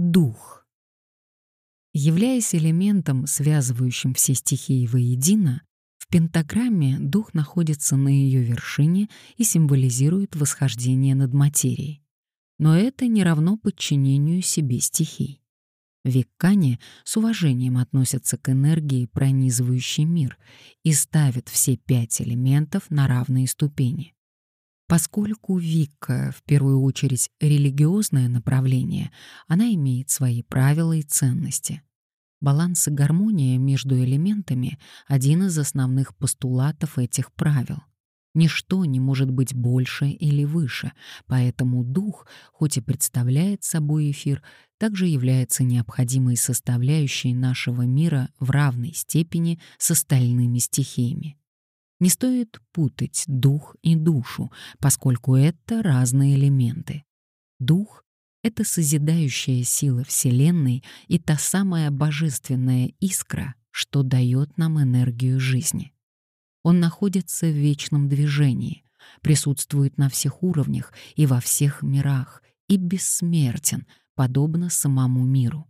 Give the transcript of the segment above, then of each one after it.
Дух. Являясь элементом, связывающим все стихии воедино, в пентаграмме дух находится на ее вершине и символизирует восхождение над материей. Но это не равно подчинению себе стихий. Виккане с уважением относятся к энергии, пронизывающей мир, и ставят все пять элементов на равные ступени. Поскольку Викка в первую очередь религиозное направление, она имеет свои правила и ценности. Баланс и гармония между элементами — один из основных постулатов этих правил. Ничто не может быть больше или выше, поэтому дух, хоть и представляет собой эфир, также является необходимой составляющей нашего мира в равной степени с остальными стихиями. Не стоит путать дух и душу, поскольку это разные элементы. Дух — это созидающая сила Вселенной и та самая божественная искра, что дает нам энергию жизни. Он находится в вечном движении, присутствует на всех уровнях и во всех мирах и бессмертен, подобно самому миру.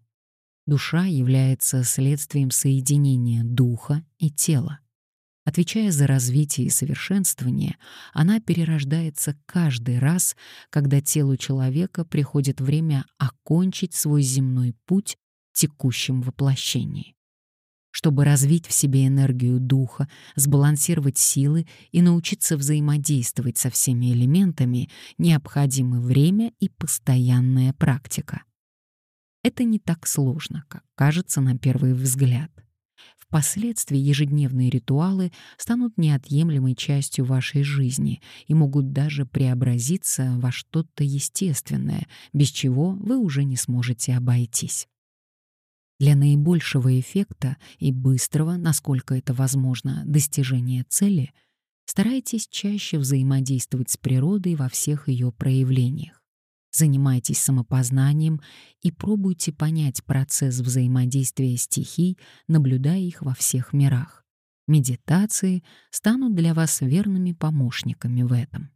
Душа является следствием соединения духа и тела. Отвечая за развитие и совершенствование, она перерождается каждый раз, когда телу человека приходит время окончить свой земной путь в текущем воплощении. Чтобы развить в себе энергию духа, сбалансировать силы и научиться взаимодействовать со всеми элементами, необходимо время и постоянная практика. Это не так сложно, как кажется на первый взгляд. Впоследствии ежедневные ритуалы станут неотъемлемой частью вашей жизни и могут даже преобразиться во что-то естественное, без чего вы уже не сможете обойтись. Для наибольшего эффекта и быстрого, насколько это возможно, достижения цели старайтесь чаще взаимодействовать с природой во всех ее проявлениях. Занимайтесь самопознанием и пробуйте понять процесс взаимодействия стихий, наблюдая их во всех мирах. Медитации станут для вас верными помощниками в этом.